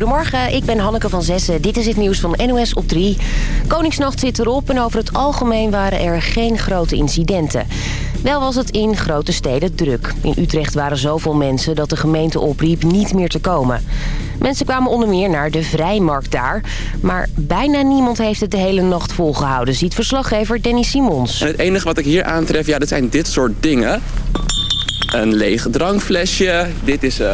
Goedemorgen, ik ben Hanneke van Zessen. Dit is het nieuws van NOS op 3. Koningsnacht zit erop en over het algemeen waren er geen grote incidenten. Wel was het in grote steden druk. In Utrecht waren zoveel mensen dat de gemeente opriep niet meer te komen. Mensen kwamen onder meer naar de Vrijmarkt daar. Maar bijna niemand heeft het de hele nacht volgehouden, ziet verslaggever Danny Simons. Het enige wat ik hier aantref, ja, dat zijn dit soort dingen. Een lege drankflesje. Dit is uh,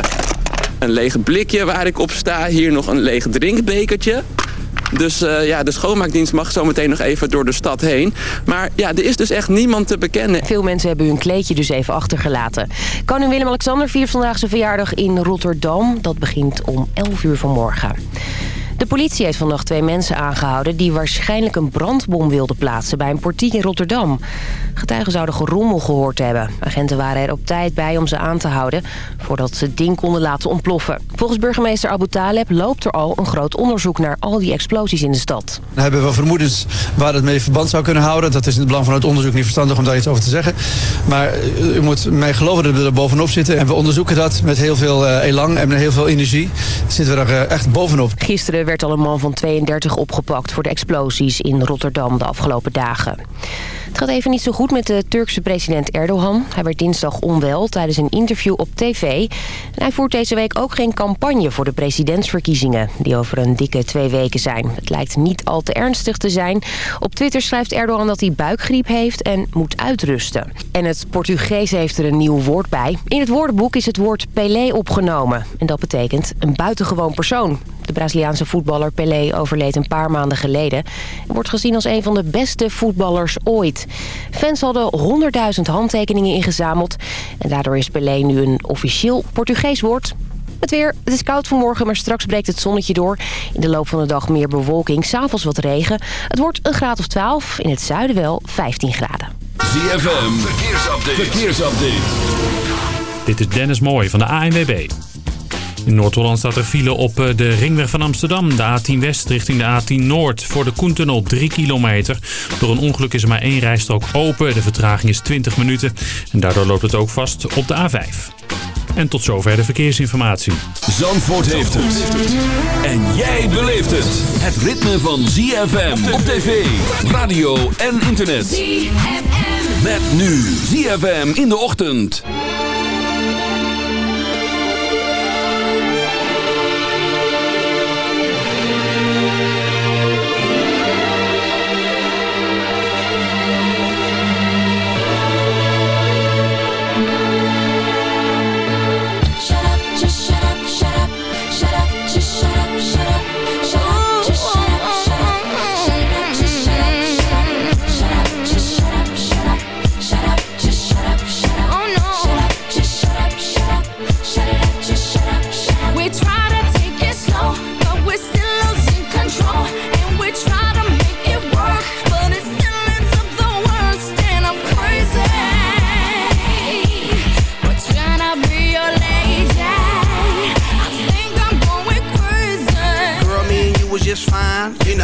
een lege blikje waar ik op sta. Hier nog een lege drinkbekertje. Dus uh, ja, de schoonmaakdienst mag zo meteen nog even door de stad heen. Maar ja, er is dus echt niemand te bekennen. Veel mensen hebben hun kleedje dus even achtergelaten. Koning Willem-Alexander viert vandaag zijn verjaardag in Rotterdam. Dat begint om 11 uur vanmorgen. De politie heeft vannacht twee mensen aangehouden... die waarschijnlijk een brandbom wilden plaatsen bij een portiek in Rotterdam. Getuigen zouden gerommel gehoord hebben. Agenten waren er op tijd bij om ze aan te houden... voordat ze het ding konden laten ontploffen. Volgens burgemeester Abu Taleb loopt er al een groot onderzoek... naar al die explosies in de stad. We hebben wel vermoedens waar het mee verband zou kunnen houden. Dat is in het belang van het onderzoek niet verstandig om daar iets over te zeggen. Maar u moet mij geloven dat we er bovenop zitten. En we onderzoeken dat met heel veel uh, elan en met heel veel energie. Zitten we er uh, echt bovenop. Gisteren werd al een man van 32 opgepakt voor de explosies in Rotterdam de afgelopen dagen. Het gaat even niet zo goed met de Turkse president Erdogan. Hij werd dinsdag onwel tijdens een interview op tv. En hij voert deze week ook geen campagne voor de presidentsverkiezingen... die over een dikke twee weken zijn. Het lijkt niet al te ernstig te zijn. Op Twitter schrijft Erdogan dat hij buikgriep heeft en moet uitrusten. En het Portugees heeft er een nieuw woord bij. In het woordenboek is het woord Pelé opgenomen. En dat betekent een buitengewoon persoon. De Braziliaanse voetballer Pelé overleed een paar maanden geleden. Hij wordt gezien als een van de beste voetballers ooit. Fans hadden 100.000 handtekeningen ingezameld. En daardoor is Pelé nu een officieel Portugees woord. Het weer, het is koud vanmorgen, maar straks breekt het zonnetje door. In de loop van de dag meer bewolking, s'avonds wat regen. Het wordt een graad of 12, in het zuiden wel 15 graden. ZFM, verkeersupdate. verkeersupdate. Dit is Dennis Mooij van de ANWB. In Noord-Holland staat er file op eh, de ringweg van Amsterdam. De A10 West richting de A10 Noord. Voor de Koentunnel 3 kilometer. Door een ongeluk is er maar één rijstrook open. De vertraging is 20 minuten. En daardoor loopt het ook vast op de A5. En tot zover de verkeersinformatie. Zandvoort heeft het. En jij beleeft het. Het ritme van ZFM op tv, radio en internet. ZFM. Met nu ZFM in de ochtend.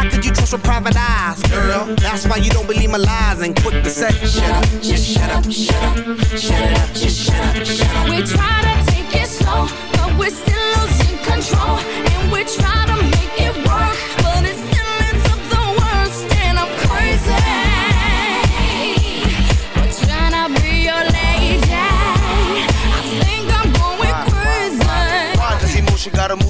How could you trust with private eyes, girl? That's why you don't believe my lies and quick to say, shut up, just shut up, shut up, shut it up, just shut up, shut up. We try to take it slow, but we're still losing control, and we try to make it work, but it still ends up the worst, and I'm crazy. We're trying to be your lady. I think I'm going crazy. Why does emotion gotta move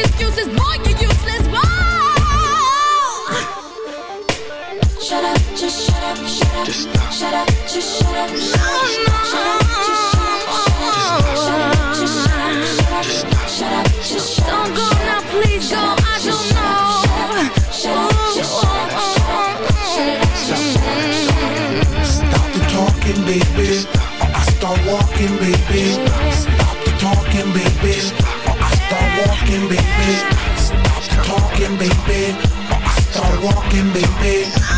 excuses, boy, you're useless, boy. Shut up, just shut up, shut up. Just stop. Shut up, just shut up. Shut up, just shut up. Shut up, just shut up. Don't go now, please go. I don't know. Shut up, just shut up. Shut up, just shut up. Stop the talking, baby. Or I start walking, baby. Walking, baby. Stop talking, baby. Start walking, baby.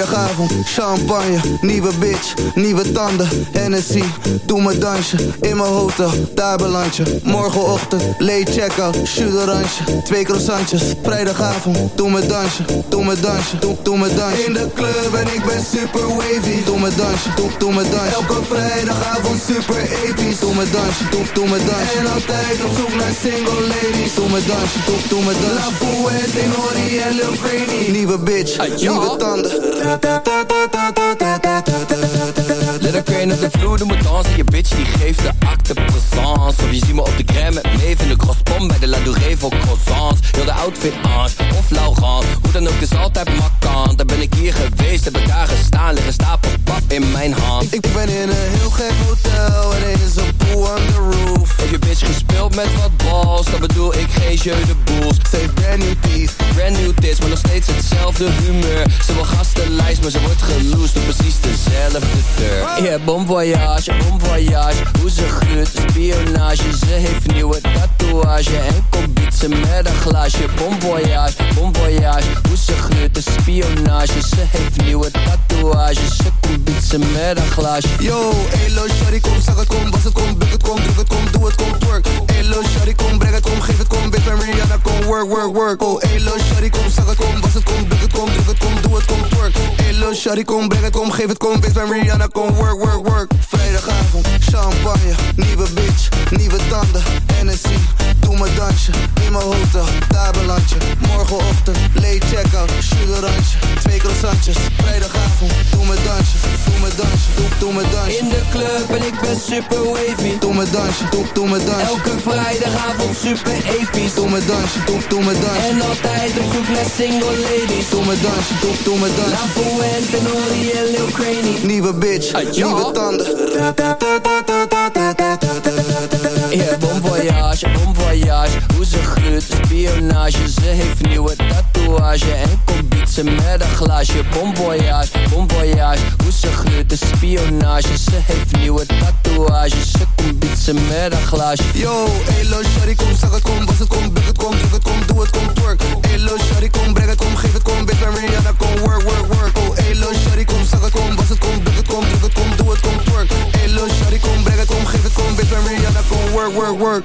Vrijdagavond, champagne, nieuwe bitch, nieuwe tanden, Hennessy, doe me dansje, in mijn hotel, daar beland je. Morgenochtend, late check-out, sugarantje, twee croissantjes. Vrijdagavond, doe me dansje, doe me dansje, doe, doe me dansje. In de club en ik ben super wavy, doe me dansje, doe, doe me dansje. Elke vrijdagavond super episch, doe me dansje, doe, doe me dansje. En altijd op zoek naar single ladies, doe me dansje, doe, doe me dansje. La Fuente, Nori en Lil nieuwe bitch, nieuwe tanden. Let crane op de vloer, doe me dansen. Je bitch die geeft de acte présence. Of je ziet me op de gram met Maeve in de crosspom Bij de La Douree voor croissants. Heel de outfit Ange of Laurent. Hoe dan ook, is altijd makkant. Daar ben ik hier geweest, heb ik daar gestaan. Liggen stapels pap in mijn hand. Ik ben in een heel gek hotel en er is een pool on the roof. Heb je bitch gespeeld met wat balls? Dan bedoel ik geen jeu de boels. Ze heeft brand new teeth. Brand new tits, maar nog steeds hetzelfde humeur. Ze wil maar ze wordt geloosd Op precies dezelfde deur Yeah, bon voyage, bon voyage Hoe ze gluurt, spionage. Ze heeft nieuwe tatoeage. En komt bietsen met een glaasje. Bon voyage, bon voyage Hoe ze gluurt, spionage. Ze heeft nieuwe tatoeage. Ze komt bietsen met een glaasje. Yo, elo, shawty, kom, zeg het, kom, was het, kom, buk het, kom, druk het, kom, doe het, kom, twerk. Elo, shawty, kom, breng het, kom, geef het, kom, bitch, ben Rihanna, kom, work, work, work. Oh, elo, shawty, kom, zeg het, kom, was het, kom, buk het, kom, druk het, kom, doe het, kom, twerk. Elo, shawty, kom, breng het, kom, geef het, kom, bitch, ben Rihanna, kom, work, work, work. Vrijdagavond, champagne, nieuwe bitch, nieuwe tanden, Hennessy. Doe me dansje, in mijn hotel, daar beland je. Morgenochtend, late check-out, sugarantje, twee croissantjes. Vrijdagavond, doe me dansje, doe me dansje, doe, doe me dansje. In de club en ik ben super wavy Doe me dansje, doe, doe me dansje. Elke vrijdagavond super episch. Doe me dansje, doe, doe me dansje. En altijd op zoek naar single ladies. Doe me dansje, doe, doe me La dansje. Fuente, Nori en Lil Craney Nieuwe bitch, nieuwe tanden. Yeah, bon voyage, bon voyage. Hoe ze gluurt, spionage. Ze heeft nieuwe tatoeage En bietsen met een glaasje Bon voyage, bon voyage Hoe ze gluurt, spionage Ze heeft nieuwe tatoeage Ze komt bietsen met een glaasje Yo, elo, shawty, kom, zeg het, kom, was het, kom, buk het, kom, druk het, kom, doe het, kom, twerk. Elo, shawty, kom, breng het, kom, geef het, kom, bitch, ben Rihanna, kom, work, work, work. Oh, elo, shawty, kom, zeg het, kom, was het, kom, buk het, kom, druk het, kom, doe het, kom, twerk. Elo, shawty, kom, breng het, kom, geef het, kom, bitch, ben Rihanna, kom, work, work, work.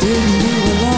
didn't know a lot.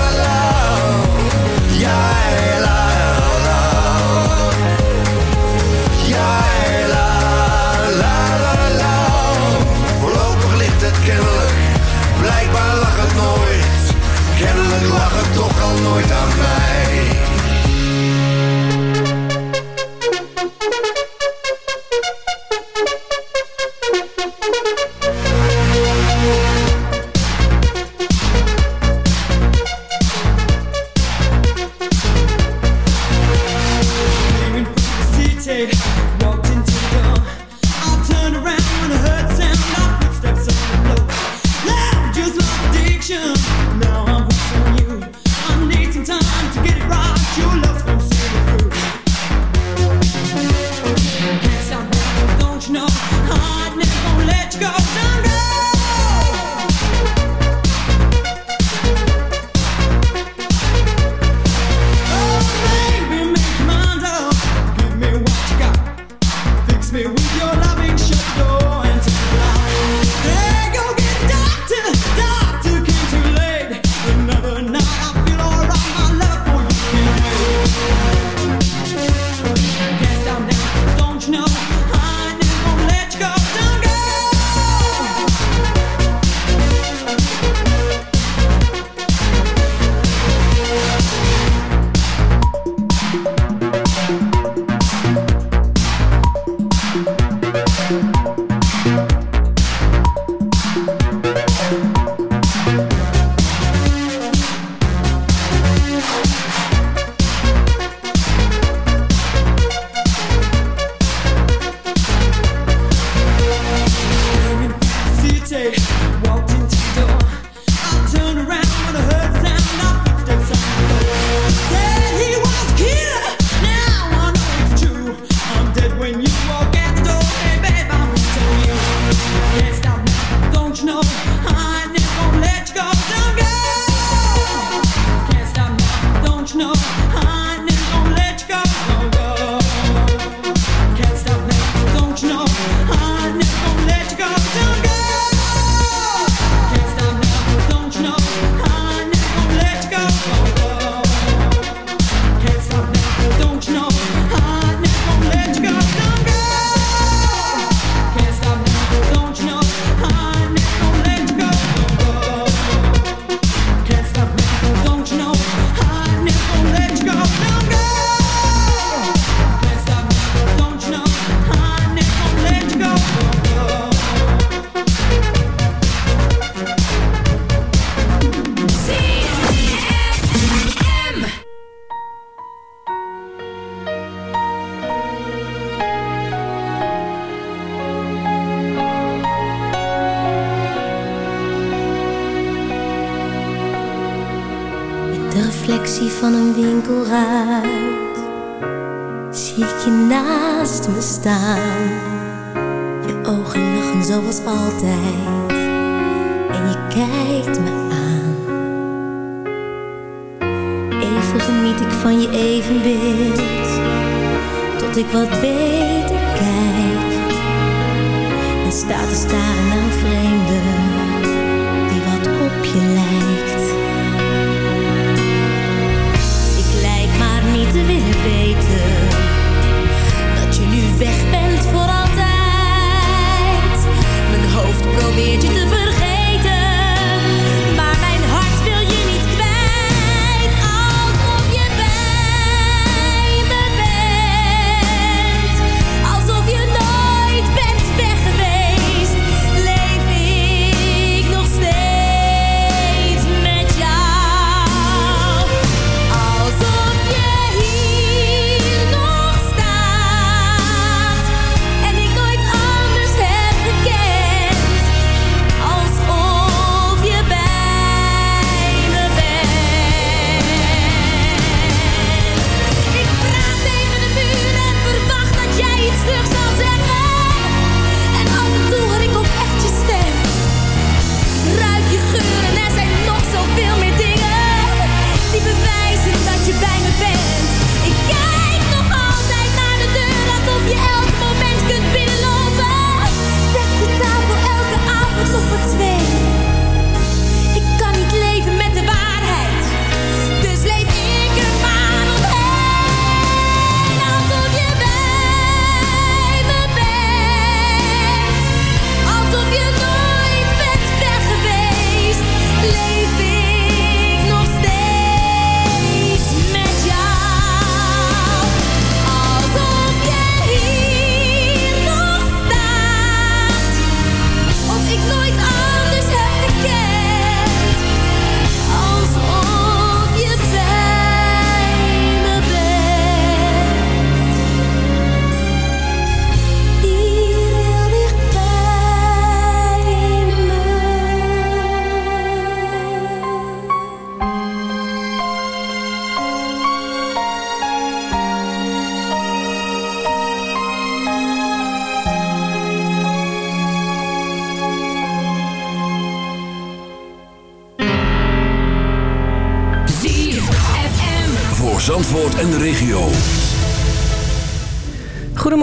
nooit aan mij.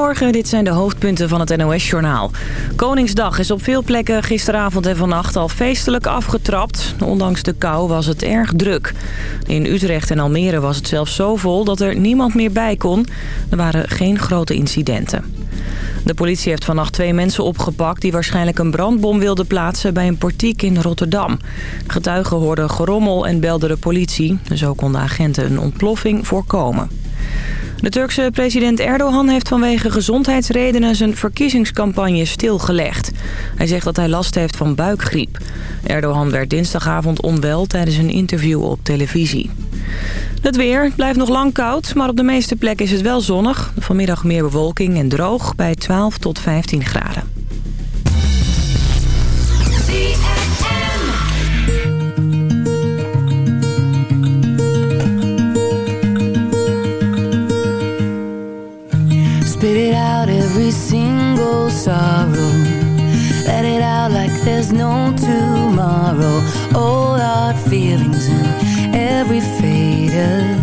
Dit zijn de hoofdpunten van het NOS-journaal. Koningsdag is op veel plekken gisteravond en vannacht al feestelijk afgetrapt. Ondanks de kou was het erg druk. In Utrecht en Almere was het zelfs zo vol dat er niemand meer bij kon. Er waren geen grote incidenten. De politie heeft vannacht twee mensen opgepakt... die waarschijnlijk een brandbom wilden plaatsen bij een portiek in Rotterdam. Getuigen hoorden gerommel en belden de politie. Zo konden agenten een ontploffing voorkomen. De Turkse president Erdogan heeft vanwege gezondheidsredenen zijn verkiezingscampagne stilgelegd. Hij zegt dat hij last heeft van buikgriep. Erdogan werd dinsdagavond onwel tijdens een interview op televisie. Het weer blijft nog lang koud, maar op de meeste plekken is het wel zonnig. Vanmiddag meer bewolking en droog bij 12 tot 15 graden. Sorrow. Let it out like there's no tomorrow. All our feelings in every faded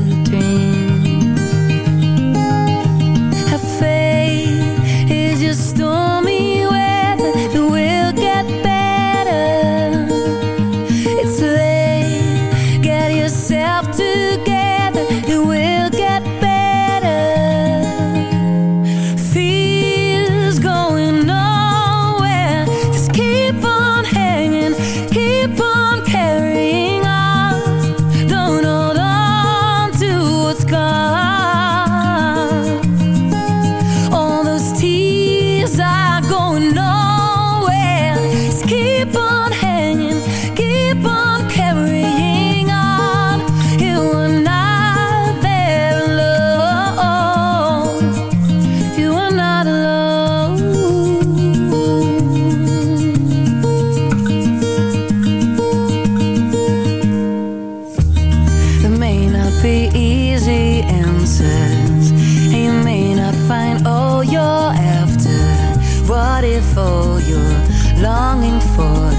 If all you're longing for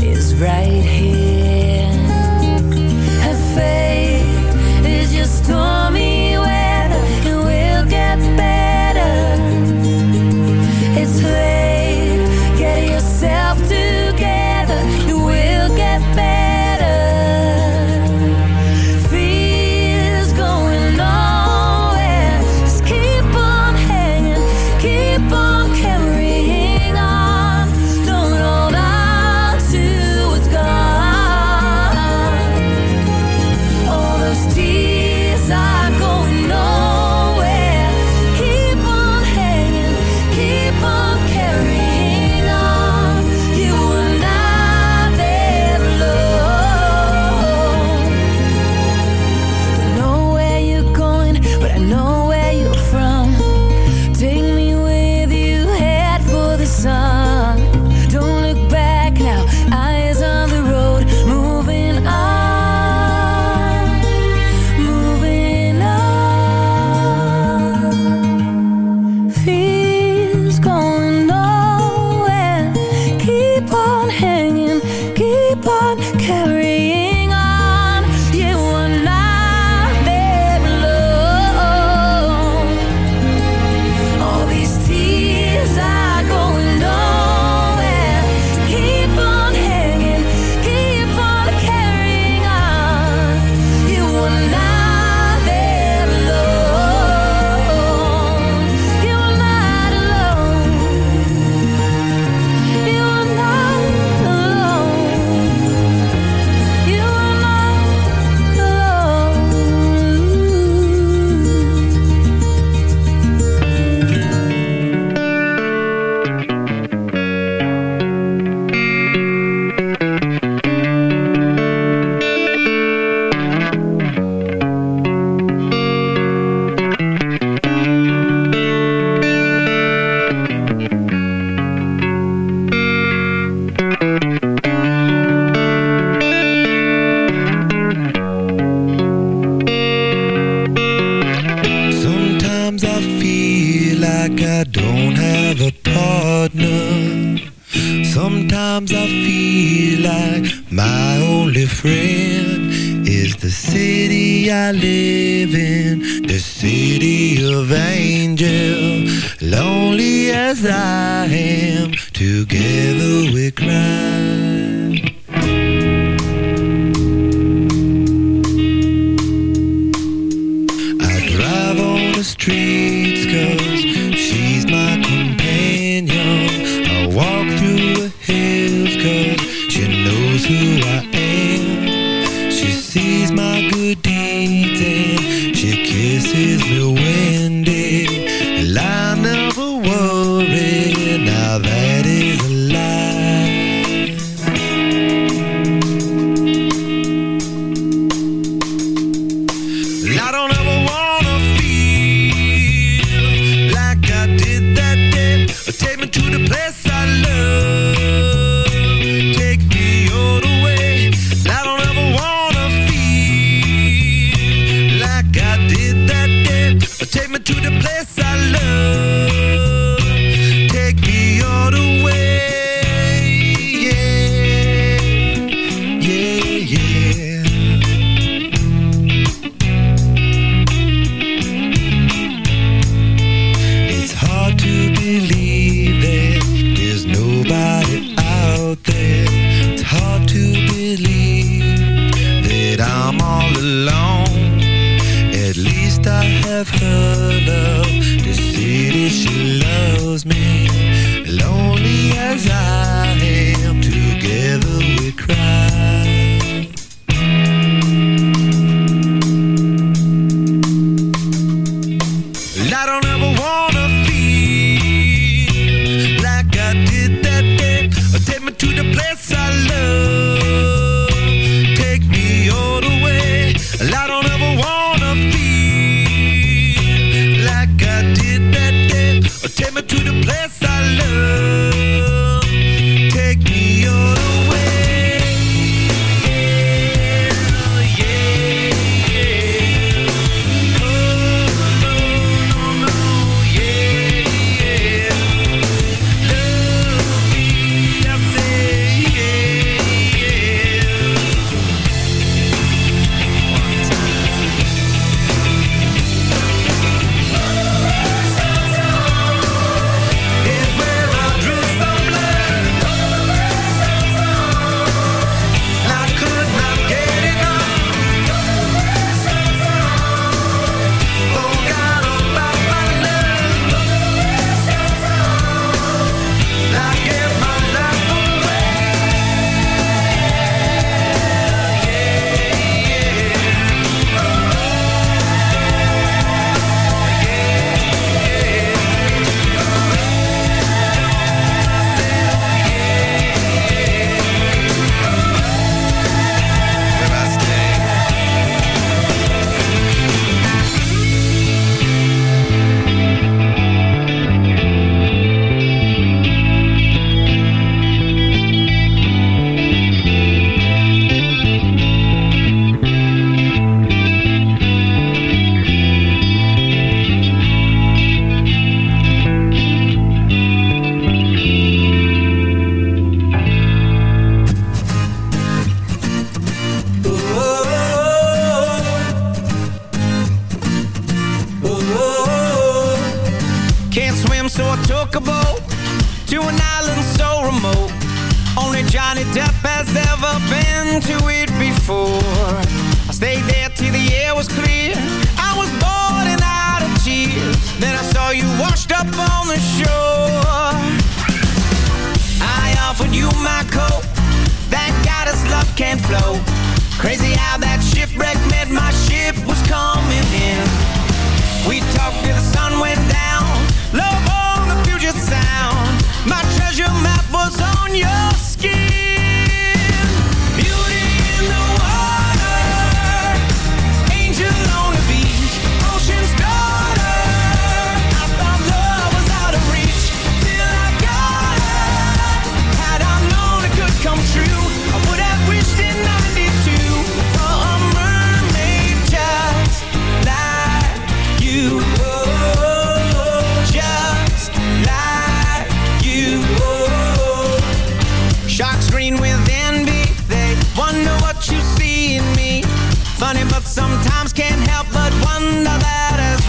is right here? Have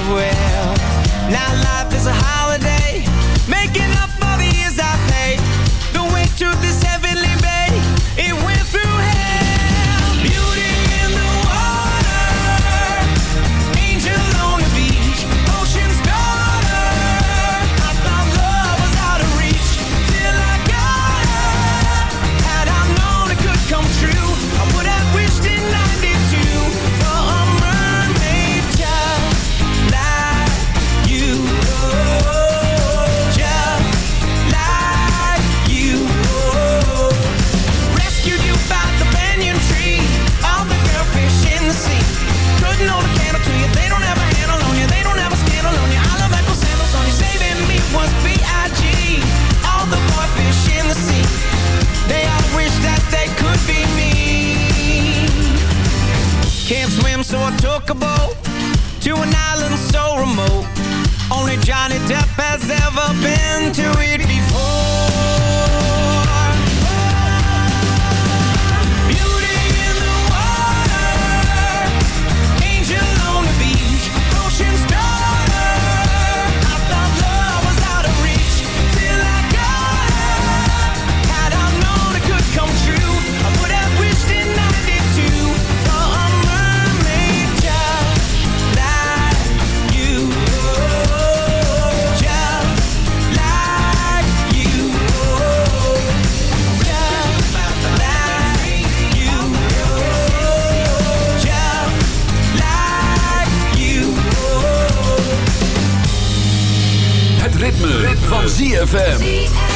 swear van ZFM.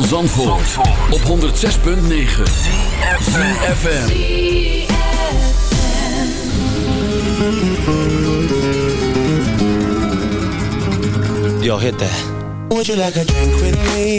Van Zandvoort, op 106.9 CFFM Yo, hit that. Would you like a drink with me?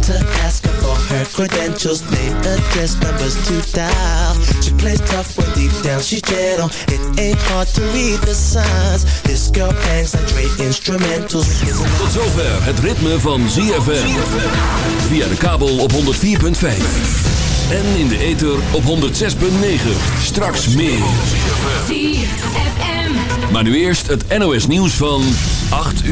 to ask her for her credentials, name, address, numbers to dial. She plays tough when deep down she's gentle. It ain't hard to read the signs. This girl bangs like Dre instrumentals. Tot zover het ritme van ZFM. Via de kabel op 104.5. En in de ether op 106.9. Straks meer. ZFM. Maar nu eerst het NOS nieuws van 8 uur.